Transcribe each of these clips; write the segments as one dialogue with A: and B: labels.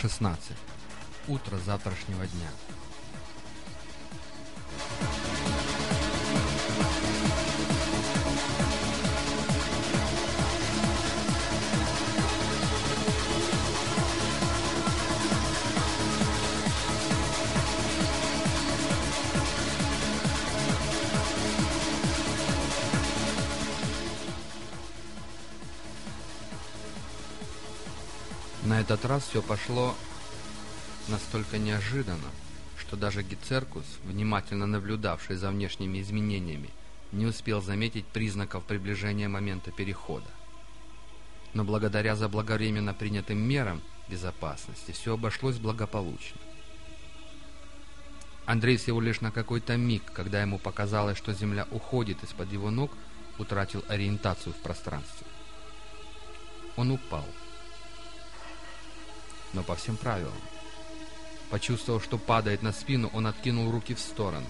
A: Глава 16. Утро завтрашнего дня. Раз все пошло настолько неожиданно, что даже Гицеркус, внимательно наблюдавший за внешними изменениями, не успел заметить признаков приближения момента перехода. Но благодаря заблаговременно принятым мерам безопасности все обошлось благополучно. Андрей всего лишь на какой-то миг, когда ему показалось, что земля уходит из-под его ног, утратил ориентацию в пространстве. Он упал но по всем правилам. Почувствовав, что падает на спину, он откинул руки в сторону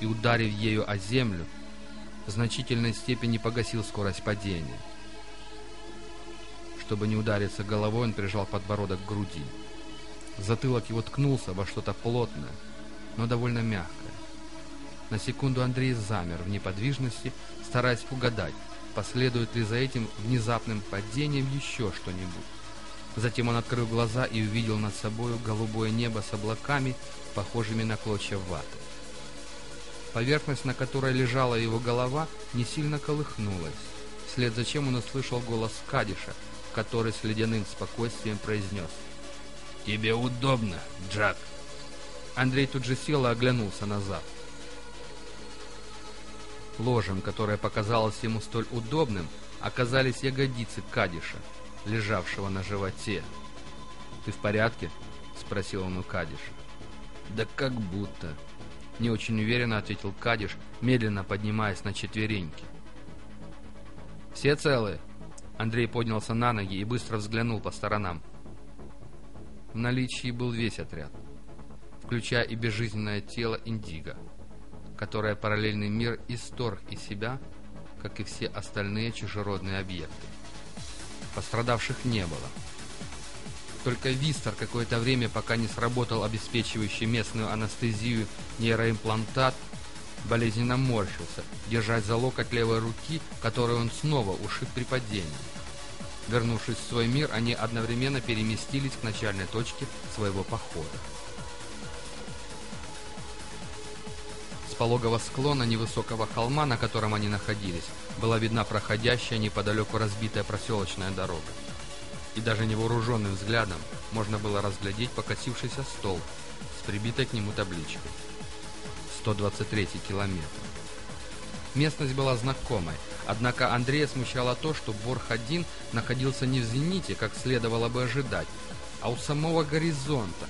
A: и, ударив ею о землю, в значительной степени погасил скорость падения. Чтобы не удариться головой, он прижал подбородок к груди. Затылок его ткнулся во что-то плотное, но довольно мягкое. На секунду Андрей замер в неподвижности, стараясь угадать, последует ли за этим внезапным падением еще что-нибудь. Затем он открыл глаза и увидел над собою голубое небо с облаками, похожими на клочья ваты. Поверхность, на которой лежала его голова, не сильно колыхнулась, вслед за чем он услышал голос Кадиша, который с ледяным спокойствием произнес «Тебе удобно, Джак!» Андрей тут же сел и оглянулся назад. Ложем, которое показалось ему столь удобным, оказались ягодицы Кадиша — лежавшего на животе. «Ты в порядке?» — спросил он у Кадиша. «Да как будто», — не очень уверенно ответил Кадиш, медленно поднимаясь на четвереньки. «Все целы?» Андрей поднялся на ноги и быстро взглянул по сторонам. В наличии был весь отряд, включая и безжизненное тело Индиго, которое параллельный мир исторг из себя, как и все остальные чужеродные объекты. Пострадавших не было. Только Вистер какое-то время, пока не сработал обеспечивающий местную анестезию нейроимплантат, болезненно морщился, держась за локоть левой руки, которую он снова ушиб при падении. Вернувшись в свой мир, они одновременно переместились к начальной точке своего похода. Пологого склона невысокого холма, на котором они находились, была видна проходящая неподалеку разбитая проселочная дорога. И даже невооруженным взглядом можно было разглядеть покосившийся стол с прибитой к нему табличкой. 123 километр. Местность была знакомой, однако Андрея смущало то, что Борх-1 находился не в зените, как следовало бы ожидать, а у самого горизонта,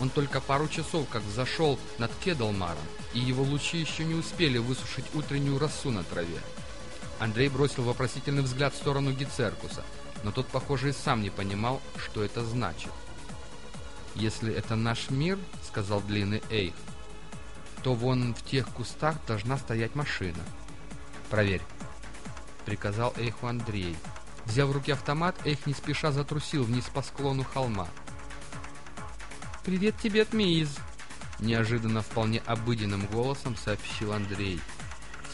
A: он только пару часов как зашел над Кедалмаром, и его лучи еще не успели высушить утреннюю росу на траве. Андрей бросил вопросительный взгляд в сторону Гицеркуса, но тот, похоже, и сам не понимал, что это значит. «Если это наш мир, — сказал длинный Эйх, — то вон в тех кустах должна стоять машина. Проверь», — приказал Эйху Андрей. Взяв в руки автомат, Эйх не спеша затрусил вниз по склону холма. «Привет тебе от Миз!» Неожиданно вполне обыденным голосом сообщил Андрей.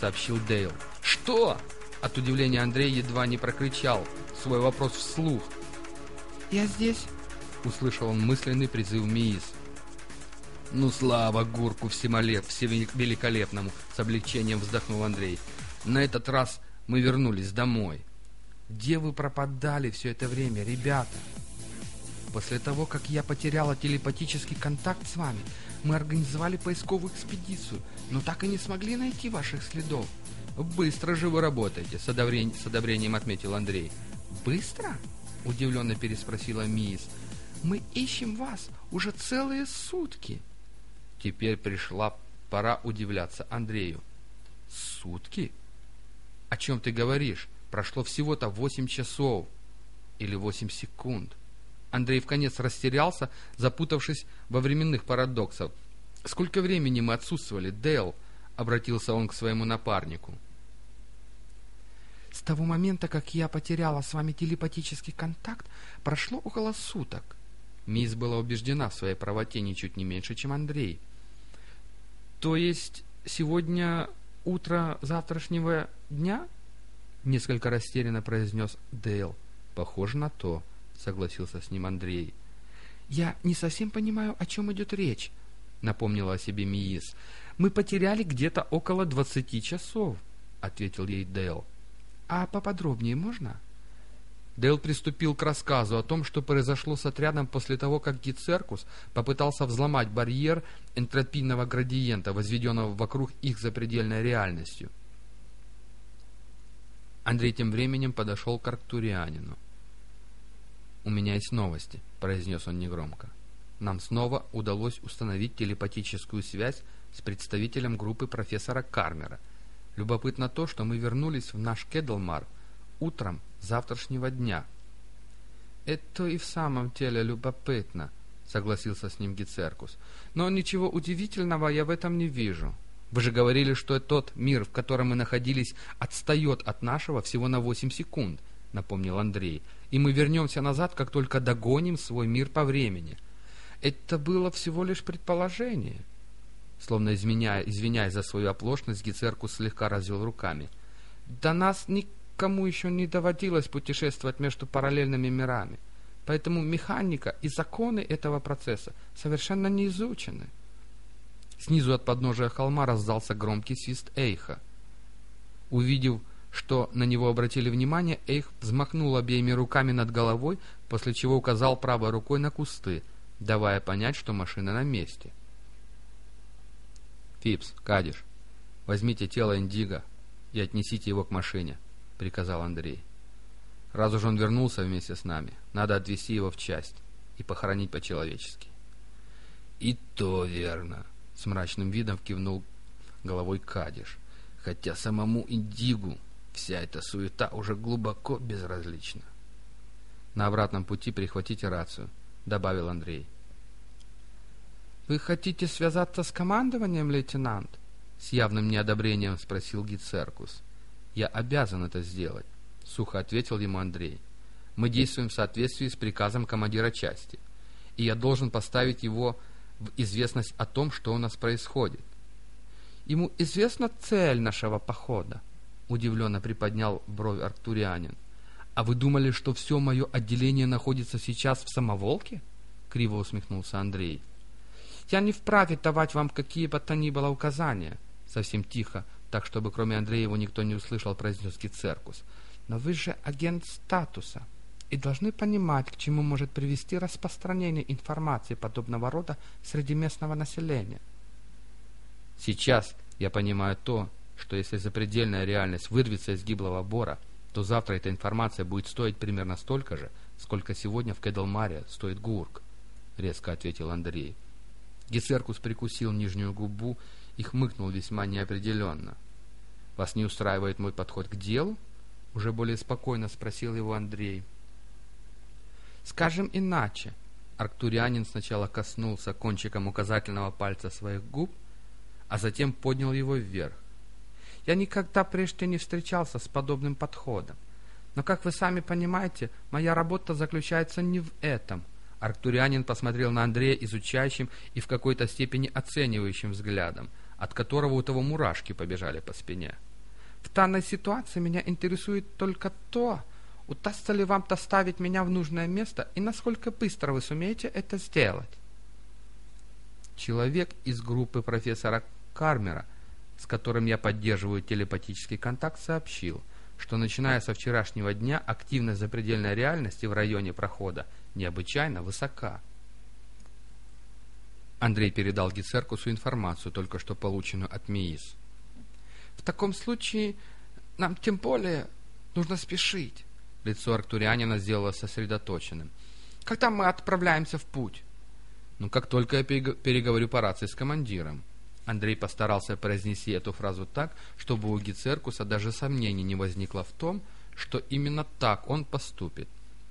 A: Сообщил Дейл. «Что?» От удивления Андрей едва не прокричал свой вопрос вслух. «Я здесь!» Услышал он мысленный призыв Миз. «Ну, слава Гурку всемолеп, всевеликолепному!» С облегчением вздохнул Андрей. «На этот раз мы вернулись домой». «Где вы пропадали все это время, ребята?» После того, как я потеряла телепатический контакт с вами, мы организовали поисковую экспедицию, но так и не смогли найти ваших следов. Быстро же вы работаете, с, с одобрением отметил Андрей. Быстро? Удивленно переспросила Мисс. Мы ищем вас уже целые сутки. Теперь пришла пора удивляться Андрею. Сутки? О чем ты говоришь? Прошло всего-то восемь часов. Или восемь секунд. Андрей в конец растерялся, запутавшись во временных парадоксах. «Сколько времени мы отсутствовали, Дэл?» — обратился он к своему напарнику. «С того момента, как я потеряла с вами телепатический контакт, прошло около суток», Мисс была убеждена в своей правоте ничуть не меньше, чем Андрей. «То есть сегодня утро завтрашнего дня?» Несколько растерянно произнес Дейл. «Похоже на то», — согласился с ним Андрей. «Я не совсем понимаю, о чем идет речь», — напомнила о себе Миис. «Мы потеряли где-то около двадцати часов», — ответил ей Дейл. «А поподробнее можно?» Дейл приступил к рассказу о том, что произошло с отрядом после того, как Гицеркус попытался взломать барьер энтропийного градиента, возведенного вокруг их запредельной реальностью. Андрей тем временем подошел к Арктурианину. «У меня есть новости», — произнес он негромко. «Нам снова удалось установить телепатическую связь с представителем группы профессора Кармера. Любопытно то, что мы вернулись в наш Кедлмар утром завтрашнего дня». «Это и в самом деле любопытно», — согласился с ним Гицеркус. «Но ничего удивительного я в этом не вижу. Вы же говорили, что тот мир, в котором мы находились, отстает от нашего всего на восемь секунд», — напомнил Андрей. «И мы вернемся назад, как только догоним свой мир по времени». «Это было всего лишь предположение». Словно изменяя, извиняясь за свою оплошность, Гицеркус слегка развел руками. «До нас никому еще не доводилось путешествовать между параллельными мирами, поэтому механика и законы этого процесса совершенно не изучены». Снизу от подножия холма раздался громкий свист Эйха. Увидев, что на него обратили внимание, Эйх взмахнул обеими руками над головой, после чего указал правой рукой на кусты, давая понять, что машина на месте. «Фипс, Кадиш, возьмите тело Индиго и отнесите его к машине», — приказал Андрей. «Раз уж он вернулся вместе с нами, надо отвезти его в часть и похоронить по-человечески».
B: «И то верно», с мрачным видом кивнул головой Кадиш. Хотя самому Индигу вся эта суета уже глубоко безразлична.
A: На обратном пути прихватите рацию, добавил Андрей. Вы хотите связаться с командованием, лейтенант? С явным неодобрением спросил Гицеркус. Я обязан это сделать, сухо ответил ему Андрей. Мы действуем в соответствии с приказом командира части, и я должен поставить его в известность о том, что у нас происходит. Ему известна цель нашего похода, удивленно приподнял бровь Арктурианин. А вы думали, что все мое отделение находится сейчас в самоволке? Криво усмехнулся Андрей. Я не вправе давать вам какие бы то ни было указания, совсем тихо, так чтобы кроме Андрея его никто не услышал, произнес Гицеркус. Но вы же агент статуса и должны понимать, к чему может привести распространение информации подобного рода среди местного населения.
B: Сейчас я понимаю то, что если запредельная реальность вырвется из гиблого бора, то завтра эта информация будет стоить примерно столько же, сколько сегодня в Кедлмаре стоит гурк, — резко ответил Андрей. Гесеркус прикусил нижнюю губу и хмыкнул весьма неопределенно. — Вас не устраивает мой подход к делу? — уже более спокойно спросил его Андрей.
A: — Скажем иначе. Арктурианин сначала коснулся кончиком указательного пальца своих губ, а затем поднял его вверх. Я никогда прежде не встречался с подобным подходом. Но, как вы сами понимаете, моя работа заключается не в этом. Арктурианин посмотрел на Андрея изучающим и в какой-то степени оценивающим взглядом, от которого у того мурашки побежали по спине. В данной ситуации меня интересует только то, Удастся ли вам доставить меня в нужное место и насколько быстро вы сумеете это сделать? Человек из группы профессора Кармера, с которым я поддерживаю телепатический контакт, сообщил, что начиная со вчерашнего дня активность запредельной реальности в районе прохода необычайно высока. Андрей передал Гицеркусу информацию, только что полученную от МИИС. «В таком случае нам тем более нужно спешить. Лицо Арктурианина сделалось сосредоточенным. «Когда мы отправляемся в путь?» «Ну, как только я переговорю по рации с командиром». Андрей постарался произнести эту фразу так, чтобы у Гицеркуса даже сомнений не возникло в том, что именно так он поступит.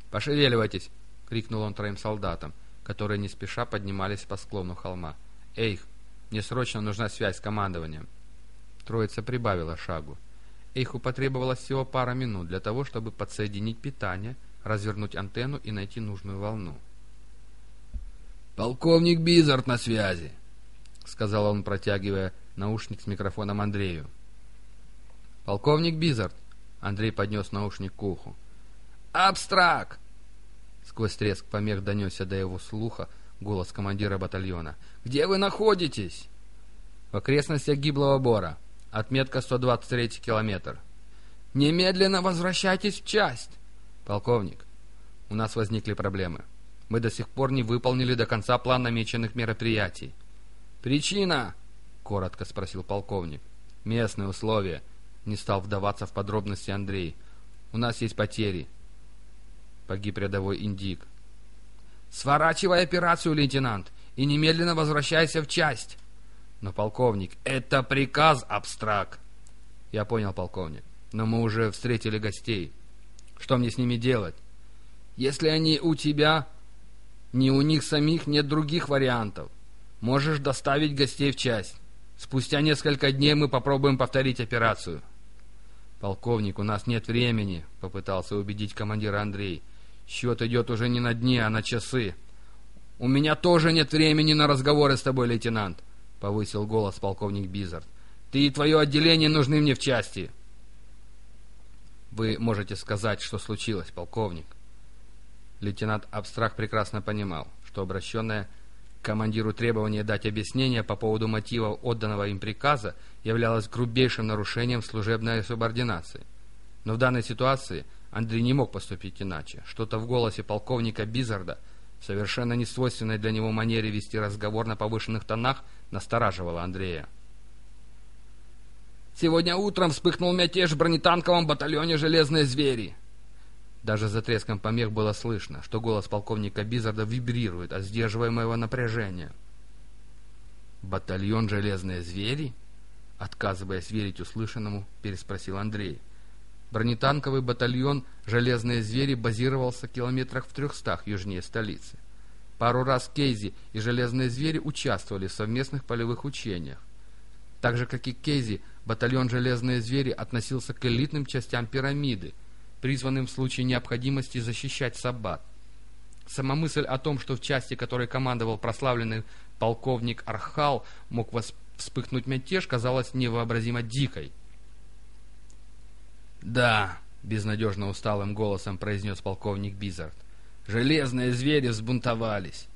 A: «Пошевеливайтесь!» — крикнул он троим солдатам, которые не спеша поднимались по склону холма. «Эйх, мне срочно нужна связь с командованием!» Троица прибавила шагу. Эйху потребовалось всего пара минут для того, чтобы подсоединить питание, развернуть антенну и найти нужную волну.
B: «Полковник Бизард на связи», — сказал он, протягивая наушник с микрофоном Андрею. «Полковник Бизард», — Андрей поднес наушник к уху. «Абстрак!» Сквозь треск помех донесся до его слуха голос командира батальона. «Где вы находитесь?» «В окрестностях Гиблого Бора. Отметка 123 километр». «Немедленно возвращайтесь в часть!» «Полковник, у нас возникли проблемы. Мы до сих пор не выполнили до конца план намеченных мероприятий». «Причина?» — коротко спросил полковник. «Местные условия». Не стал вдаваться в подробности Андрей. «У нас есть потери». Погиб рядовой индик. «Сворачивай операцию, лейтенант, и немедленно возвращайся в часть!» «Но, полковник, это приказ, абстракт!» «Я понял, полковник, но мы уже встретили гостей. Что мне с ними делать?» «Если они у тебя, не у них самих нет других вариантов. Можешь доставить гостей в часть. Спустя несколько дней мы попробуем повторить операцию». «Полковник, у нас нет времени», — попытался убедить командира Андрей. «Счет идет уже не на дни, а на часы». «У меня тоже нет времени на разговоры с тобой, лейтенант», — повысил голос полковник Бизард. «Ты и твое отделение нужны мне в части». «Вы можете сказать, что случилось, полковник?» Лейтенант Абстракт прекрасно понимал, что обращенное командиру требование дать объяснение по поводу мотива отданного им приказа являлось грубейшим нарушением служебной субординации. Но в данной ситуации Андрей не мог поступить иначе. Что-то в голосе полковника Бизарда, совершенно не свойственной для него манере вести разговор на повышенных тонах, настораживало Андрея. «Сегодня утром вспыхнул мятеж в бронетанковом батальоне «Железные звери». Даже за треском помех было слышно, что голос полковника Бизарда вибрирует от сдерживаемого напряжения. «Батальон «Железные звери»?» Отказываясь верить услышанному, переспросил Андрей. Бронетанковый батальон «Железные звери» базировался в километрах в трехстах южнее столицы. Пару раз Кейзи и «Железные звери» участвовали в совместных полевых учениях. Так же, как и Кейзи, батальон «Железные звери» относился к элитным частям пирамиды, призванным в случае необходимости защищать Саббат. Сама мысль о том, что в части, которой командовал прославленный полковник Архал, мог вспыхнуть мятеж, казалась невообразимо дикой. «Да», — безнадежно усталым голосом произнес полковник Бизард, — «железные звери взбунтовались.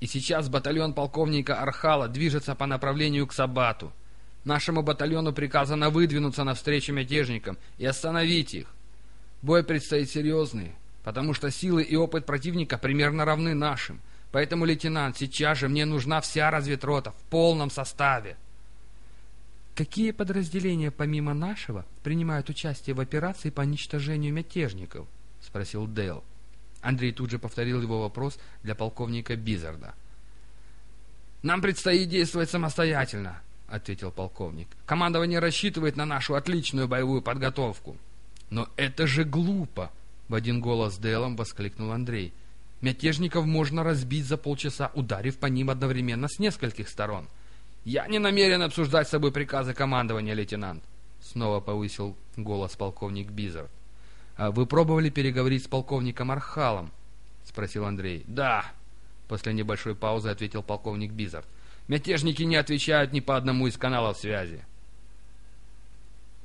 B: И сейчас батальон полковника Архала движется по направлению к Сабату. Нашему батальону приказано выдвинуться навстречу мятежникам и остановить их. Бой предстоит серьезный, потому что силы и опыт противника примерно равны нашим. Поэтому, лейтенант, сейчас же мне нужна вся разведрота в полном составе. Какие подразделения помимо нашего принимают участие в операции по уничтожению мятежников? спросил Дейл. Андрей тут же повторил его вопрос для полковника Бизарда. «Нам предстоит действовать самостоятельно», — ответил полковник. «Командование рассчитывает на нашу отличную боевую подготовку». «Но это же глупо!» — в один голос с Делом воскликнул Андрей. «Мятежников можно разбить за полчаса, ударив по ним одновременно с нескольких сторон». «Я не намерен обсуждать с собой приказы командования, лейтенант!» Снова повысил голос полковник Бизард. «А вы пробовали переговорить с полковником Архалом?» — спросил Андрей. «Да!» — после небольшой паузы ответил полковник Бизард. «Мятежники не отвечают ни по одному из каналов связи.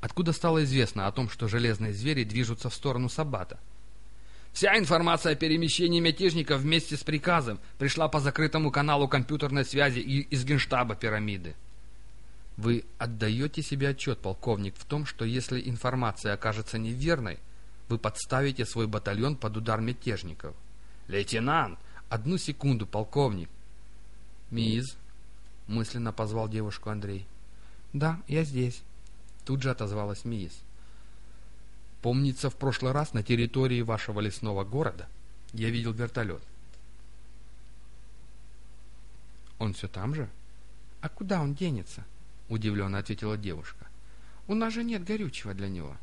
B: Откуда стало известно о том, что железные звери движутся в сторону Сабата? Вся информация о перемещении мятежников вместе с приказом пришла по закрытому каналу компьютерной связи из генштаба пирамиды. Вы отдаете себе отчет, полковник, в том, что если информация окажется неверной, вы подставите свой батальон под удар мятежников. Лейтенант! Одну секунду, полковник! Миз, мысленно позвал девушку Андрей. Да, я здесь. Тут же отозвалась Миис. Помнится, в прошлый раз на территории вашего лесного города я видел вертолет. Он все там же? А куда он денется? Удивленно ответила девушка. У нас же нет горючего для него.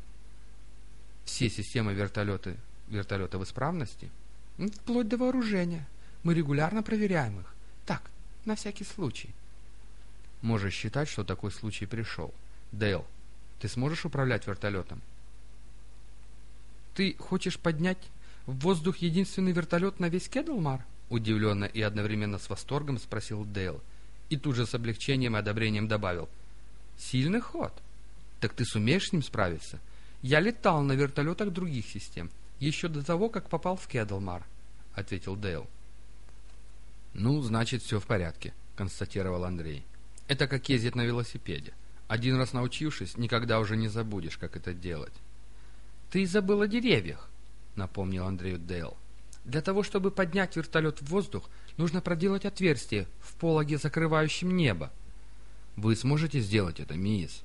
B: Все системы вертолеты, вертолета в исправности? Вплоть до вооружения. Мы регулярно проверяем их. Так, на всякий случай. Можешь считать, что такой случай пришел. Дейл, ты сможешь управлять вертолетом? Ты хочешь поднять в воздух единственный вертолет на весь Кедлмар?
A: — удивленно и одновременно с восторгом спросил Дейл. И тут же с облегчением и одобрением добавил. «Сильный ход. Так ты сумеешь с ним справиться? Я летал на вертолетах других систем, еще до того, как попал в Кедлмар», — ответил Дейл. «Ну, значит, все в порядке», — констатировал Андрей. «Это как ездить на велосипеде. Один раз научившись, никогда уже не забудешь, как это делать». «Ты забыл о деревьях», — напомнил Андрею Дейл. «Для того, чтобы поднять вертолет в воздух, нужно проделать отверстие в пологе, закрывающем небо». «Вы сможете сделать это, мисс?»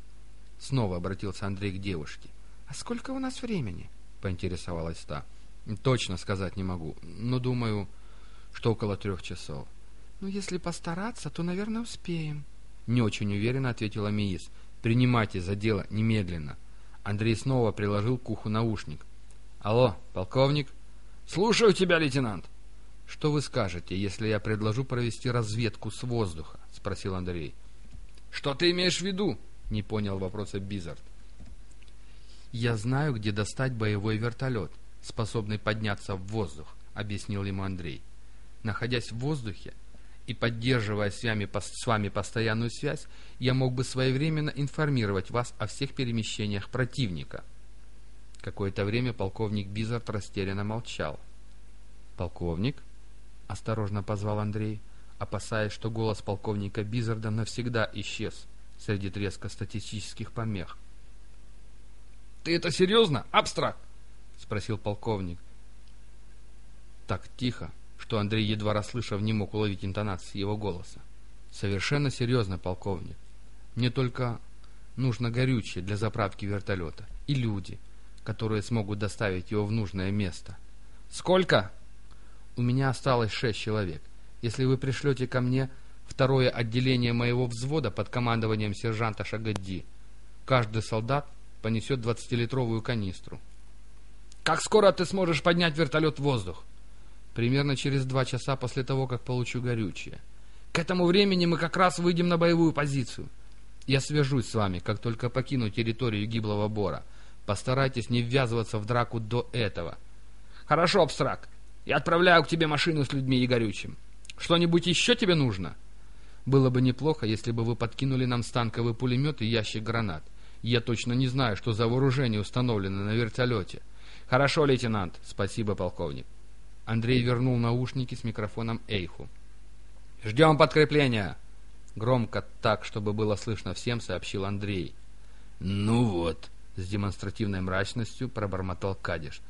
A: Снова обратился Андрей к девушке. «А сколько у нас времени?» — поинтересовалась та. «Точно сказать не могу, но думаю, что около трех часов». «Ну, если постараться, то, наверное, успеем». Не очень уверенно ответила Миис. «Принимайте за дело немедленно». Андрей снова приложил к уху наушник. «Алло, полковник?» «Слушаю тебя, лейтенант!» «Что вы скажете, если я предложу провести разведку с воздуха?» — спросил Андрей. «Что ты имеешь в виду?» — не понял вопроса Бизард. «Я знаю, где достать боевой вертолет, способный подняться в воздух», — объяснил ему Андрей. «Находясь в воздухе и поддерживая с вами, с вами постоянную связь, я мог бы своевременно информировать вас о всех перемещениях противника». Какое-то время полковник Бизард растерянно молчал. «Полковник?» — осторожно позвал Андрей, опасаясь, что голос полковника Бизарда навсегда исчез среди треска статистических помех. «Ты это серьезно? Абстракт?» — спросил полковник. Так тихо, что Андрей, едва расслышав, не мог уловить интонации его голоса. «Совершенно серьезно, полковник. Мне только нужно горючее для заправки вертолета и люди, которые смогут доставить его в нужное место». «Сколько?» «У меня осталось шесть человек. Если вы пришлете ко мне второе отделение моего взвода под командованием сержанта Шагадди, каждый солдат понесет 20-литровую канистру. «Как скоро ты сможешь поднять вертолет в воздух?» «Примерно через два часа после того, как получу горючее. К этому времени мы как раз выйдем на боевую позицию. Я свяжусь с вами, как только покину территорию гиблого бора. Постарайтесь не ввязываться в драку до этого». «Хорошо, Абстракт. Я отправляю к тебе машину с людьми и горючим. Что-нибудь еще тебе нужно?» «Было бы неплохо, если бы вы подкинули нам станковый пулемет и ящик гранат. Я точно не знаю, что за вооружение установлено на вертолете. Хорошо, лейтенант. Спасибо, полковник. Андрей вернул наушники с микрофоном Эйху. «Ждем подкрепления!» Громко, так, чтобы было слышно всем, сообщил Андрей. «Ну вот», — с демонстративной мрачностью пробормотал Кадиш.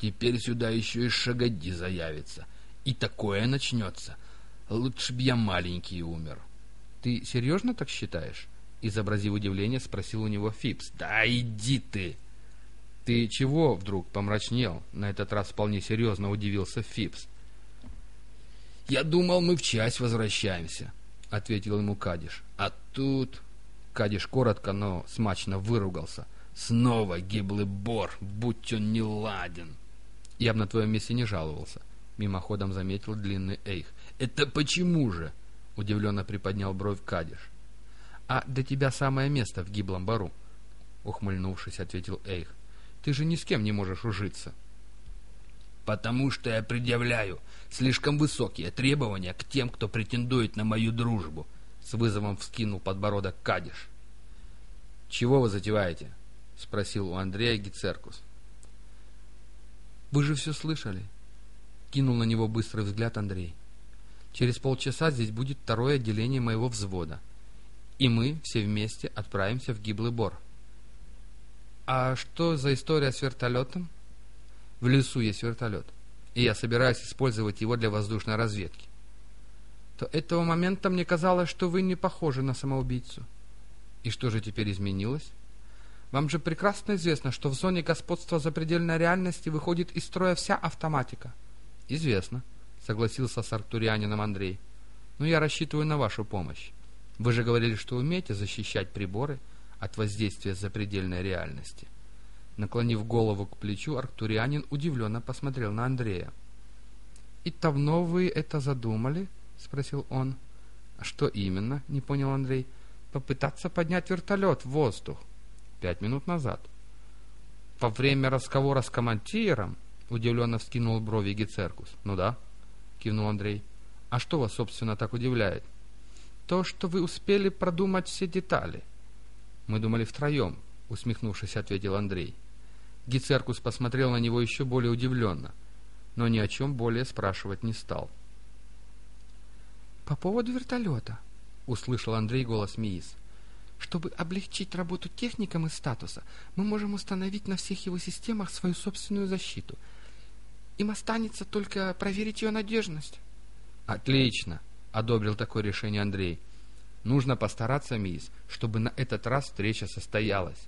A: «Теперь сюда еще и Шагоди заявится. И такое начнется. Лучше б я маленький умер». «Ты серьезно так считаешь?» Изобразив удивление, спросил у него Фипс. «Да иди ты!» «Ты чего вдруг помрачнел?» На этот раз вполне серьезно удивился Фипс. «Я думал, мы в часть возвращаемся», — ответил ему Кадиш. «А тут...» Кадиш коротко, но смачно выругался. «Снова гиблый бор, будь он не ладен!» «Я бы на твоем месте не жаловался», — мимоходом заметил длинный Эйх. «Это почему же?» — удивленно приподнял бровь Кадиш. «А до тебя самое место в гиблом бару», — ухмыльнувшись, ответил Эйх. «Ты же ни с кем не можешь ужиться».
C: «Потому что я предъявляю слишком высокие требования к тем, кто претендует на мою дружбу», — с вызовом вскинул подбородок Кадиш.
A: «Чего вы затеваете?» — спросил у Андрея Гицеркус. «Вы же все слышали?» — кинул на него быстрый взгляд Андрей. «Через полчаса здесь будет второе отделение моего взвода и мы все вместе отправимся в гиблый бор. А что за история с вертолетом? В лесу есть вертолет, и я собираюсь использовать его для воздушной разведки. То этого момента мне казалось, что вы не похожи на самоубийцу. И что же теперь изменилось? Вам же прекрасно известно, что в зоне господства запредельной реальности выходит из строя вся автоматика. Известно, согласился с артурианином Андрей. Но я рассчитываю на вашу помощь. Вы же говорили, что умеете защищать приборы от воздействия запредельной реальности. Наклонив голову к плечу, Арктурианин удивленно посмотрел на Андрея. «И давно вы это задумали?» — спросил он. «А что именно?» — не понял Андрей. «Попытаться поднять вертолет в воздух. Пять минут назад». «Во время разговора с командиром?» — удивленно вскинул брови Гицеркус. «Ну да».
B: — кивнул Андрей. «А что вас, собственно, так удивляет?» «То, что вы успели продумать все детали». «Мы думали втроем», — усмехнувшись, ответил Андрей. Гицеркус посмотрел на него еще более удивленно, но ни о чем более спрашивать не стал.
D: «По поводу вертолета», — услышал Андрей голос Миис. «Чтобы облегчить работу техникам из статуса, мы можем установить на всех его системах свою собственную защиту. Им останется только проверить ее надежность».
B: «Отлично!» — одобрил такое решение Андрей. «Нужно постараться, мисс, чтобы на этот раз встреча состоялась».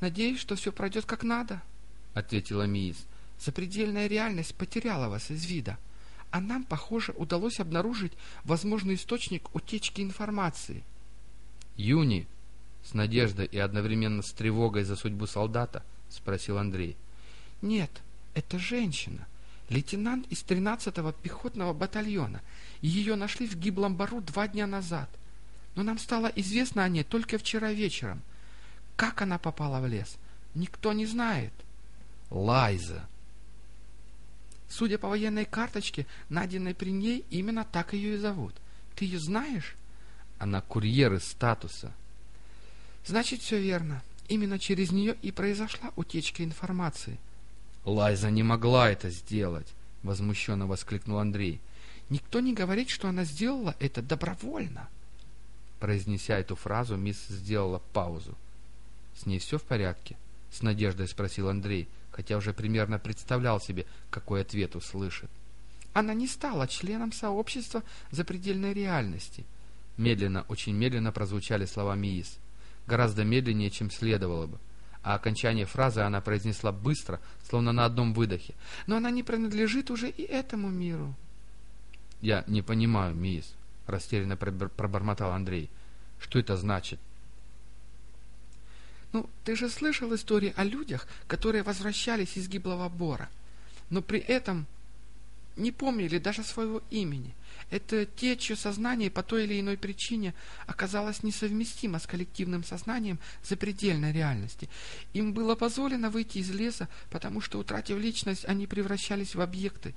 D: «Надеюсь, что все пройдет как надо», — ответила мисс. «Запредельная реальность потеряла вас из вида» а нам, похоже, удалось обнаружить возможный источник утечки информации.
B: «Юни!» — с надеждой и одновременно с тревогой за судьбу солдата спросил Андрей.
D: «Нет, это женщина, лейтенант из 13-го пехотного батальона. Ее нашли в гиблом бару два дня назад. Но нам стало известно о ней только вчера вечером. Как она попала в лес, никто не знает».
B: «Лайза!»
D: Судя по военной карточке, найденной при ней, именно так ее и зовут. Ты ее знаешь?
B: Она курьер из статуса.
D: Значит, все верно. Именно через нее и произошла утечка информации.
B: Лайза не могла это сделать, возмущенно воскликнул Андрей.
D: Никто не говорит, что она сделала это добровольно.
B: Произнеся эту фразу, мисс сделала паузу. С ней все в порядке? С надеждой спросил Андрей, хотя уже примерно представлял себе, какой ответ услышит.
D: Она не стала членом сообщества запредельной реальности.
B: Медленно, очень медленно прозвучали слова Миис. Гораздо медленнее, чем следовало бы. А окончание фразы она произнесла быстро, словно на одном выдохе.
D: «Но она не принадлежит уже и этому миру».
B: «Я не понимаю, Миис», — растерянно пробормотал Андрей. «Что это значит?»
D: Ну, ты же слышал истории о людях, которые возвращались из гиблого бора, но при этом не помнили даже своего имени. Это те, чье сознание по той или иной причине оказалось несовместимо с коллективным сознанием запредельной реальности. Им было позволено выйти из леса, потому что, утратив личность, они превращались в объекты,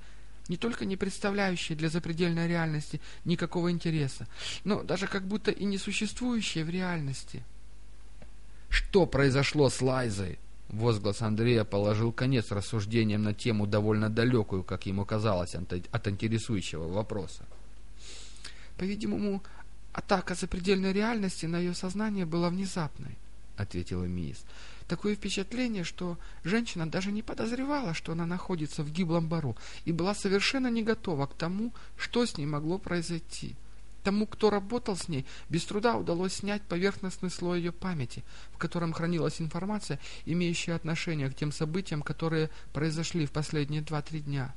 D: не только не представляющие для запредельной реальности никакого интереса, но даже как будто и не существующие в реальности.
B: Что произошло с Лайзой? Возглас Андрея положил конец рассуждениям на тему, довольно далекую, как ему казалось, от интересующего вопроса.
D: «По-видимому, атака запредельной реальности на ее сознание была внезапной», — ответила Мисс. «Такое впечатление, что женщина даже не подозревала, что она находится в гиблом бару, и была совершенно не готова к тому, что с ней могло произойти». Тому, кто работал с ней, без труда удалось снять поверхностный слой ее памяти, в котором хранилась информация, имеющая отношение к тем событиям, которые произошли в последние два-три дня.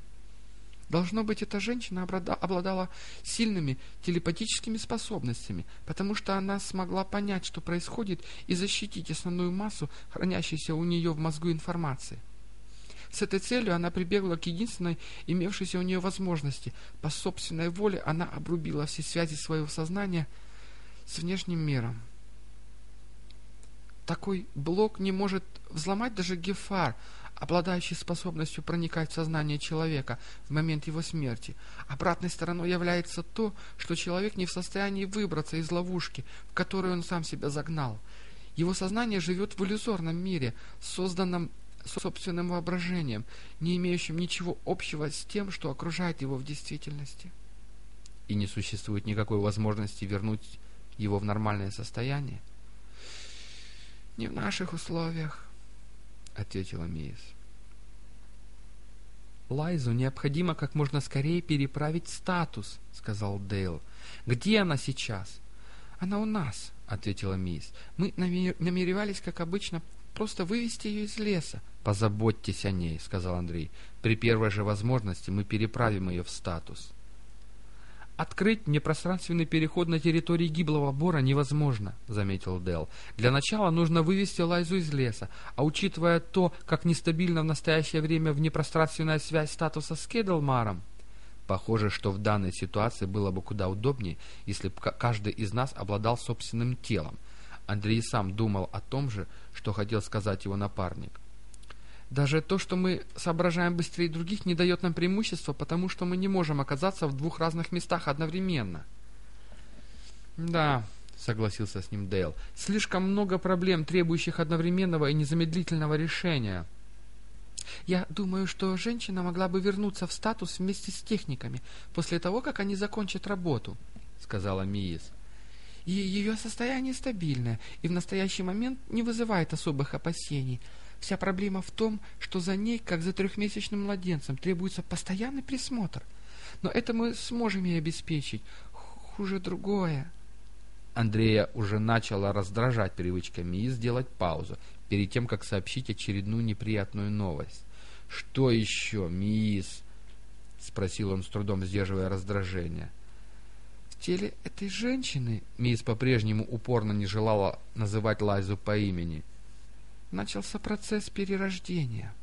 D: Должно быть, эта женщина обладала сильными телепатическими способностями, потому что она смогла понять, что происходит, и защитить основную массу, хранящейся у нее в мозгу информации. С этой целью она прибегла к единственной имевшейся у нее возможности. По собственной воле она обрубила все связи своего сознания с внешним миром. Такой блок не может взломать даже Гефар, обладающий способностью проникать в сознание человека в момент его смерти. Обратной стороной является то, что человек не в состоянии выбраться из ловушки, в которую он сам себя загнал. Его сознание живет в иллюзорном мире, созданном собственным воображением, не имеющим ничего общего с тем, что окружает его в действительности.
B: И не существует никакой возможности вернуть его в нормальное состояние?
D: «Не в наших условиях», — ответила Миес.
A: «Лайзу необходимо как можно скорее переправить статус», — сказал Дейл. «Где она сейчас?»
D: «Она у нас», — ответила Мисс. «Мы намеревались, как обычно, просто вывести ее из леса,
B: «Позаботьтесь о ней», — сказал Андрей. «При первой же возможности мы переправим ее в статус».
A: «Открыть непространственный переход на территории гиблого бора невозможно», — заметил Дел. «Для начала нужно вывести Лайзу из леса, а учитывая то, как нестабильна в настоящее время внепространственная связь статуса с Кедлмаром,
B: Похоже, что в данной ситуации было бы куда удобнее, если бы каждый из нас обладал собственным телом. Андрей сам думал о том же, что хотел сказать его напарник.
D: Даже то, что мы соображаем быстрее других, не дает нам преимущества, потому что мы не можем оказаться в двух разных местах одновременно.
B: Да, согласился с ним Дейл.
D: Слишком много проблем, требующих одновременного и незамедлительного решения. Я думаю, что женщина могла бы вернуться в статус вместе с техниками после того, как они закончат работу, сказала Миис. И ее состояние стабильное и в настоящий момент не вызывает особых опасений. Вся проблема в том, что за ней, как за трехмесячным младенцем, требуется постоянный присмотр. Но это мы сможем ей обеспечить. Хуже другое.
B: Андрея уже начала раздражать привычка Мии сделать паузу, перед тем, как сообщить очередную неприятную новость. «Что еще, Миис?» — спросил он с трудом, сдерживая раздражение.
D: «В теле этой женщины...»
B: — Миис по-прежнему упорно не желала называть Лайзу по имени.
D: «Начался процесс перерождения».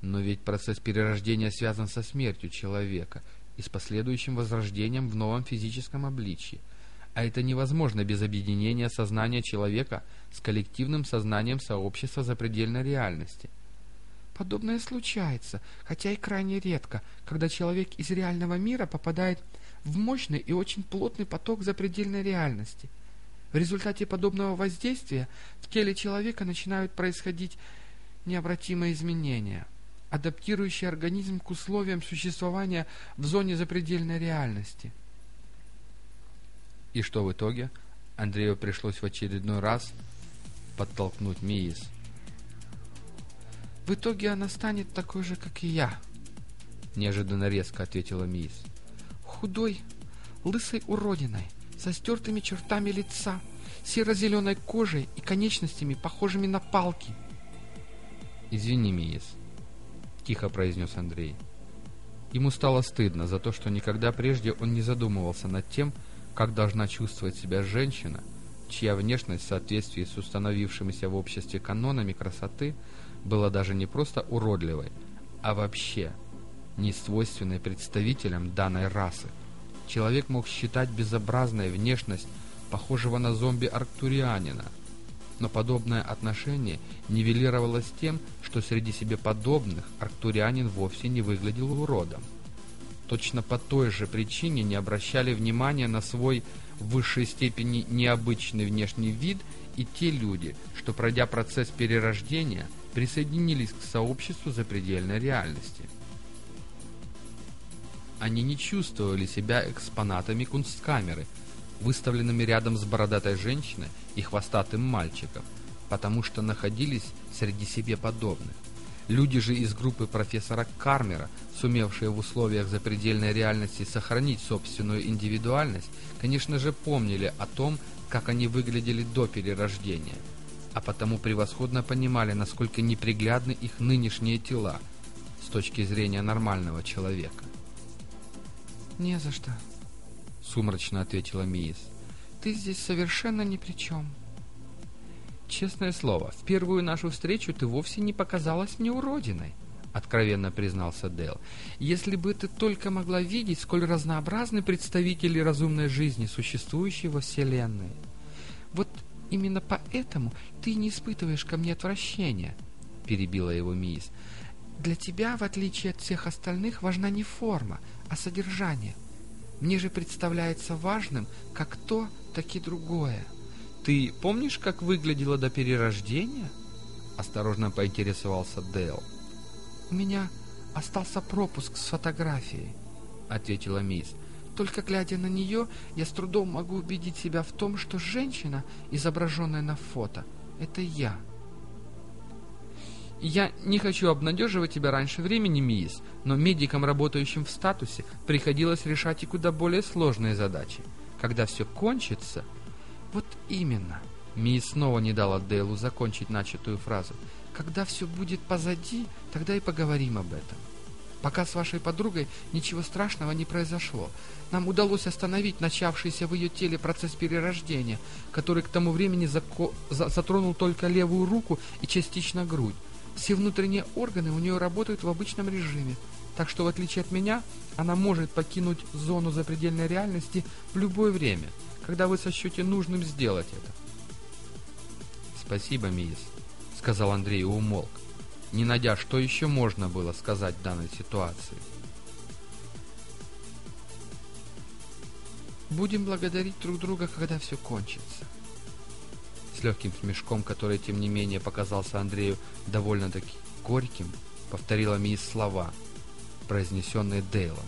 B: Но ведь процесс перерождения связан со смертью человека — и с последующим возрождением в новом физическом обличии. А это невозможно без объединения сознания человека с коллективным сознанием сообщества запредельной реальности.
D: Подобное случается, хотя и крайне редко, когда человек из реального мира попадает в мощный и очень плотный поток запредельной реальности. В результате подобного воздействия в теле человека начинают происходить необратимые изменения адаптирующий организм к условиям существования в зоне запредельной реальности.
B: И что в итоге? Андрею пришлось в очередной раз подтолкнуть Миис.
D: В итоге она станет такой же, как и я.
B: Неожиданно резко ответила Миис.
D: Худой, лысой уродиной, со стертыми чертами лица, серо-зеленой кожей и конечностями, похожими на палки.
B: Извини, Миис, — тихо произнес Андрей. Ему стало стыдно за то, что никогда прежде он не задумывался над тем, как должна чувствовать себя женщина, чья внешность в соответствии с установившимися в обществе канонами красоты была даже не просто уродливой, а вообще не свойственной представителям данной расы. Человек мог считать безобразной внешность похожего на зомби-арктурианина – но подобное отношение нивелировалось тем, что среди себе подобных арктурианин вовсе не выглядел уродом. Точно по той же причине не обращали внимания на свой в высшей степени необычный внешний вид и те люди, что, пройдя процесс перерождения, присоединились к сообществу запредельной реальности. Они не чувствовали себя экспонатами кунсткамеры – выставленными рядом с бородатой женщиной и хвостатым мальчиком, потому что находились среди себе подобных. Люди же из группы профессора Кармера, сумевшие в условиях запредельной реальности сохранить собственную индивидуальность, конечно же помнили о том, как они выглядели до перерождения, а потому превосходно понимали, насколько неприглядны их нынешние тела с точки зрения нормального человека.
D: «Не за что»,
B: сумрачно ответила Миис.
D: Ты здесь совершенно ни при чем.
B: Честное слово, в первую нашу встречу ты вовсе не показалась мне уродиной, откровенно признался Дэл.
D: Если бы ты только могла видеть, сколь разнообразны представители разумной жизни, существующие во Вселенной. Вот именно поэтому ты не испытываешь ко мне отвращения, перебила его Миис. Для тебя, в отличие от всех остальных, важна не форма, а содержание. Мне же представляется важным как то, так и другое.
B: Ты помнишь, как выглядела до перерождения? Осторожно поинтересовался Дэл.
D: У меня остался пропуск с фотографией, ответила мисс. Только глядя на нее, я с трудом могу убедить себя в том, что женщина, изображенная на фото, это я.
B: Я не хочу обнадеживать тебя раньше времени, мисс, но медикам, работающим в статусе, приходилось решать и куда более сложные задачи. Когда все кончится...
D: Вот именно.
B: Мисс снова не дала Дейлу закончить начатую фразу.
D: Когда все будет позади, тогда и поговорим об этом. Пока с вашей подругой ничего страшного не произошло. Нам удалось остановить начавшийся в ее теле процесс перерождения, который к тому времени затронул только левую руку и частично грудь. Все внутренние органы у нее работают в обычном режиме, так что в отличие от меня, она может покинуть зону запредельной реальности в любое время, когда вы сочтете нужным сделать это.
B: «Спасибо, мисс», — сказал Андрей и умолк, не найдя, что еще можно было сказать в данной ситуации.
D: Будем благодарить друг друга, когда все кончится.
B: Легким смешком, который, тем не менее, показался Андрею довольно-таки горьким, повторила мисс слова, произнесенные Дейлом.